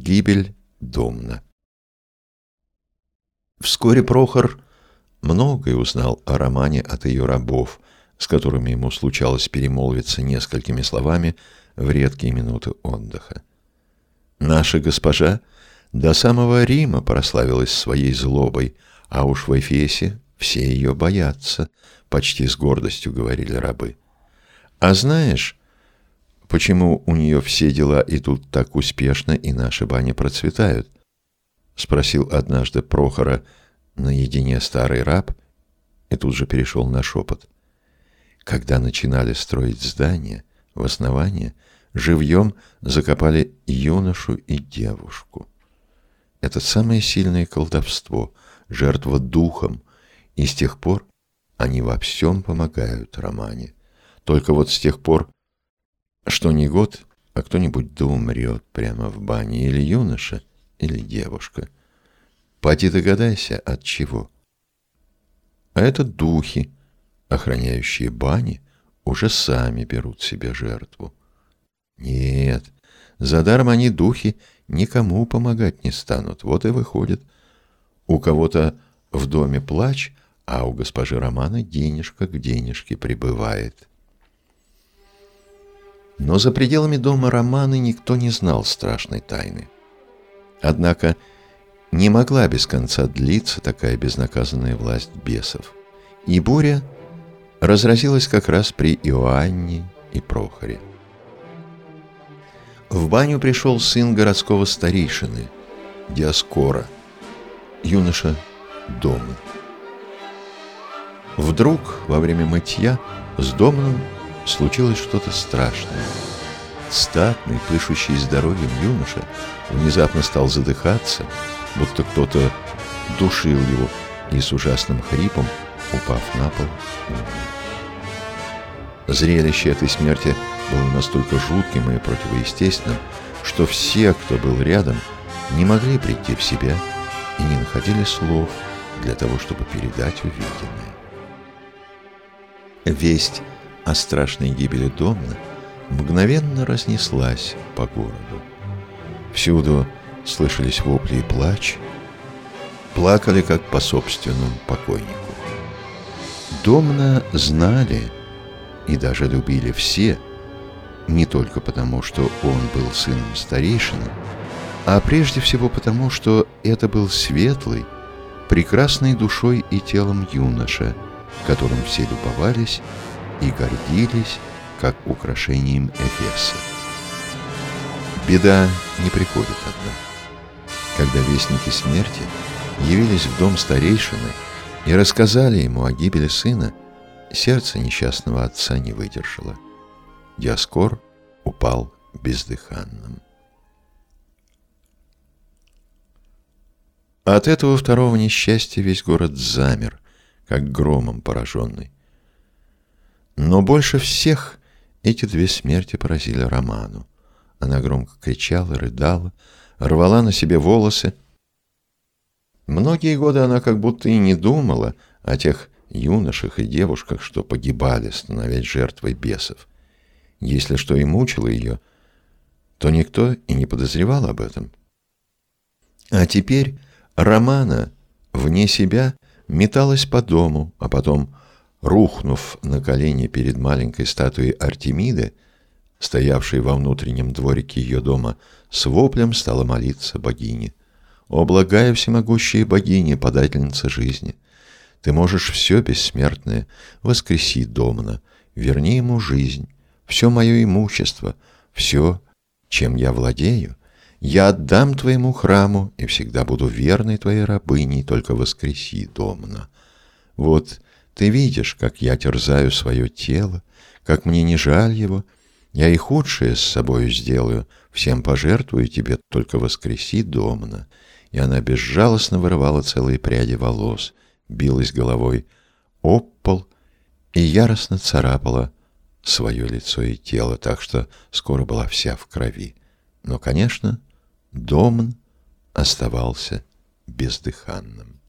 Гибель Домна. Вскоре Прохор многое узнал о романе от ее рабов, с которыми ему случалось перемолвиться несколькими словами в редкие минуты отдыха. Наша госпожа до самого Рима прославилась своей злобой, а уж в Эфесе все ее боятся, почти с гордостью говорили рабы. А знаешь, почему у нее все дела идут так успешно и наши бани процветают? Спросил однажды Прохора наедине старый раб и тут же перешел на шепот. Когда начинали строить здание, в основание живьем закопали юношу и девушку. Это самое сильное колдовство, жертва духом, и с тех пор они во всем помогают Романе. Только вот с тех пор, что не год, а кто-нибудь да умрет прямо в бане, или юноша, или девушка. Поди догадайся, от чего. А это духи, охраняющие бани, уже сами берут себе жертву. Нет, за даром они, духи, никому помогать не станут. Вот и выходит, у кого-то в доме плач, а у госпожи Романа денежка к денежке прибывает. Но за пределами дома Романы никто не знал страшной тайны. Однако не могла без конца длиться такая безнаказанная власть бесов. И буря разразилась как раз при Иоанне и Прохоре. В баню пришел сын городского старейшины, Диаскора, юноша Домн. Вдруг во время мытья с Домном случилось что-то страшное. Статный, пышущий здоровьем юноша внезапно стал задыхаться, будто кто-то душил его и с ужасным хрипом, упав на пол. Зрелище этой смерти было настолько жутким и противоестественным, что все, кто был рядом, не могли прийти в себя и не находили слов для того, чтобы передать увиденное. Весть о страшной гибели Домна мгновенно разнеслась по городу. Всюду слышались вопли и плач, плакали как по собственному покойнику. Домна знали и даже любили все, не только потому, что он был сыном старейшины, а прежде всего потому, что это был светлый, прекрасной душой и телом юноша, которым все любовались и гордились как украшением Эфеса. Беда не приходит одна. Когда вестники смерти явились в дом старейшины и рассказали ему о гибели сына, сердце несчастного отца не выдержало. Диаскор упал бездыханным. От этого второго несчастья весь город замер, как громом пораженный. Но больше всех эти две смерти поразили Роману. Она громко кричала, рыдала, рвала на себе волосы. Многие годы она как будто и не думала о тех юношах и девушках, что погибали, становясь жертвой бесов. Если что и мучило ее, то никто и не подозревал об этом. А теперь Романа, вне себя, металась по дому, а потом рухнув на колени перед маленькой статуей Артемиды, стоявшей во внутреннем дворике ее дома, с воплем стала молиться богине. «О, благая всемогущая богиня, подательница жизни! Ты можешь все бессмертное, воскреси Домна, верни ему жизнь, все мое имущество, все, чем я владею, я отдам твоему храму и всегда буду верной твоей рабыней, только воскреси Домна. Вот ты видишь, как я терзаю свое тело, как мне не жаль его. Я и худшее с собою сделаю, всем пожертвую тебе, только воскреси домна. И она безжалостно вырывала целые пряди волос, билась головой об пол и яростно царапала свое лицо и тело, так что скоро была вся в крови. Но, конечно, Домн оставался бездыханным.